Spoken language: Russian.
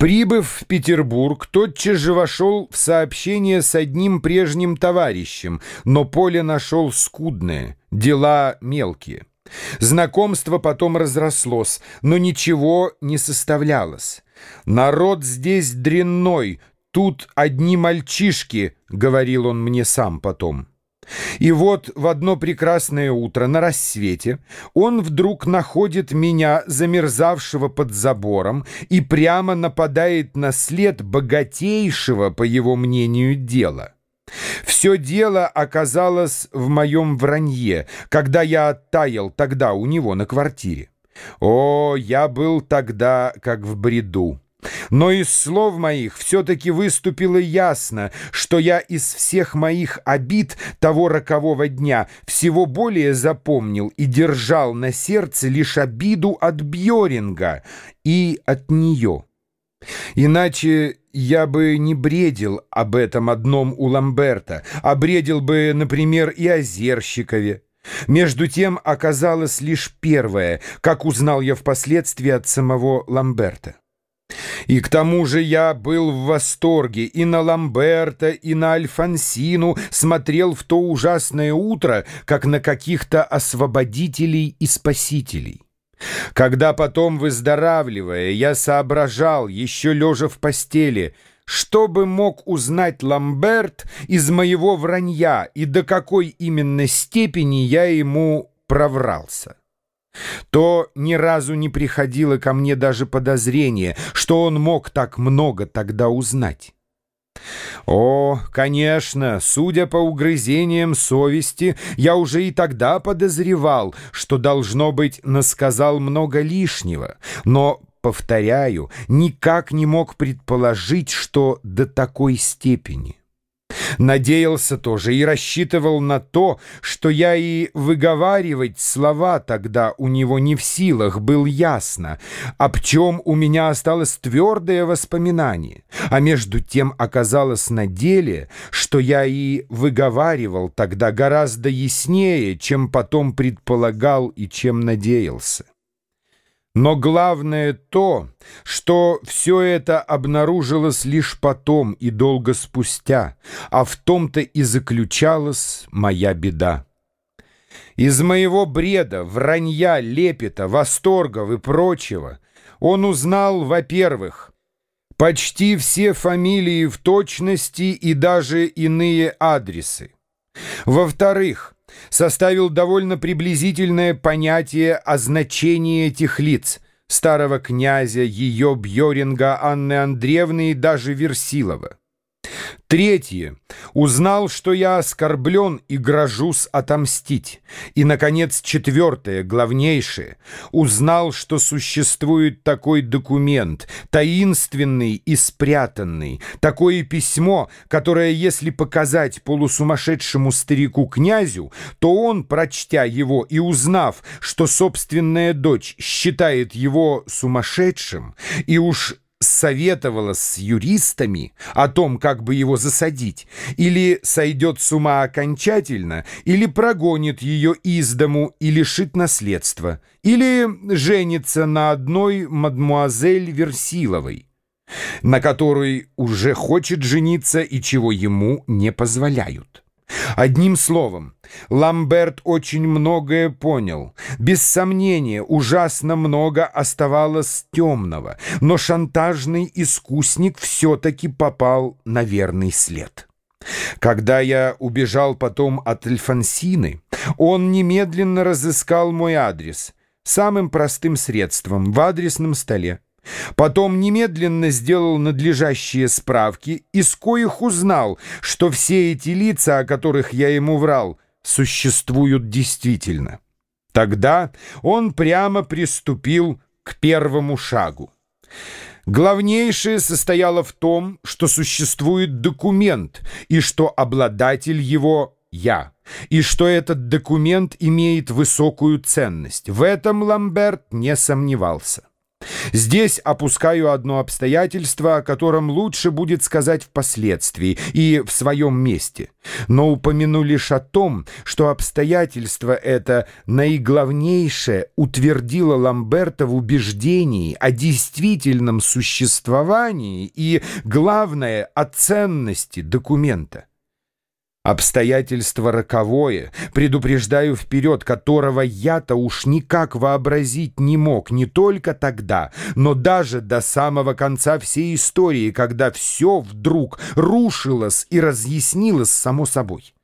Прибыв в Петербург, тотчас же вошел в сообщение с одним прежним товарищем, но поле нашел скудное, дела мелкие. Знакомство потом разрослось, но ничего не составлялось. «Народ здесь дрянной, тут одни мальчишки», — говорил он мне сам потом. И вот в одно прекрасное утро на рассвете он вдруг находит меня, замерзавшего под забором, и прямо нападает на след богатейшего, по его мнению, дела. Все дело оказалось в моем вранье, когда я оттаял тогда у него на квартире. О, я был тогда как в бреду. Но из слов моих все-таки выступило ясно, что я из всех моих обид того рокового дня всего более запомнил и держал на сердце лишь обиду от Бьоринга и от нее. Иначе я бы не бредил об этом одном у Ламберта, а бредил бы, например, и о Зерщикове. Между тем оказалось лишь первое, как узнал я впоследствии от самого Ламберта. И к тому же я был в восторге и на Ламберта, и на Альфонсину смотрел в то ужасное утро, как на каких-то освободителей и спасителей. Когда потом, выздоравливая, я соображал, еще лежа в постели, что бы мог узнать Ламберт из моего вранья и до какой именно степени я ему проврался то ни разу не приходило ко мне даже подозрение, что он мог так много тогда узнать. О, конечно, судя по угрызениям совести, я уже и тогда подозревал, что, должно быть, насказал много лишнего, но, повторяю, никак не мог предположить, что до такой степени. Надеялся тоже и рассчитывал на то, что я и выговаривать слова тогда у него не в силах, был ясно, об чем у меня осталось твердое воспоминание, а между тем оказалось на деле, что я и выговаривал тогда гораздо яснее, чем потом предполагал и чем надеялся. Но главное то, что все это обнаружилось лишь потом и долго спустя, а в том-то и заключалась моя беда. Из моего бреда, вранья, лепета, восторгов и прочего он узнал, во-первых, почти все фамилии в точности и даже иные адресы. Во-вторых, составил довольно приблизительное понятие о значении этих лиц – старого князя, ее Бьоринга, Анны Андреевны и даже Версилова. Третье. Узнал, что я оскорблен и грожусь отомстить. И, наконец, четвертое, главнейшее. Узнал, что существует такой документ, таинственный и спрятанный. Такое письмо, которое, если показать полусумасшедшему старику-князю, то он, прочтя его и узнав, что собственная дочь считает его сумасшедшим, и уж советовала с юристами о том, как бы его засадить, или сойдет с ума окончательно, или прогонит ее из дому и лишит наследства, или женится на одной мадмуазель Версиловой, на которой уже хочет жениться и чего ему не позволяют. Одним словом, Ламберт очень многое понял. Без сомнения, ужасно много оставалось темного, но шантажный искусник все-таки попал на верный след. Когда я убежал потом от Альфонсины, он немедленно разыскал мой адрес самым простым средством в адресном столе. Потом немедленно сделал надлежащие справки, из коих узнал, что все эти лица, о которых я ему врал, существуют действительно. Тогда он прямо приступил к первому шагу. Главнейшее состояло в том, что существует документ, и что обладатель его — я, и что этот документ имеет высокую ценность. В этом Ламберт не сомневался. Здесь опускаю одно обстоятельство, о котором лучше будет сказать впоследствии и в своем месте. Но упомяну лишь о том, что обстоятельство это наиглавнейшее утвердило Ламберта в убеждении о действительном существовании и, главное, о ценности документа. Обстоятельство роковое, предупреждаю вперед, которого я-то уж никак вообразить не мог не только тогда, но даже до самого конца всей истории, когда все вдруг рушилось и разъяснилось само собой.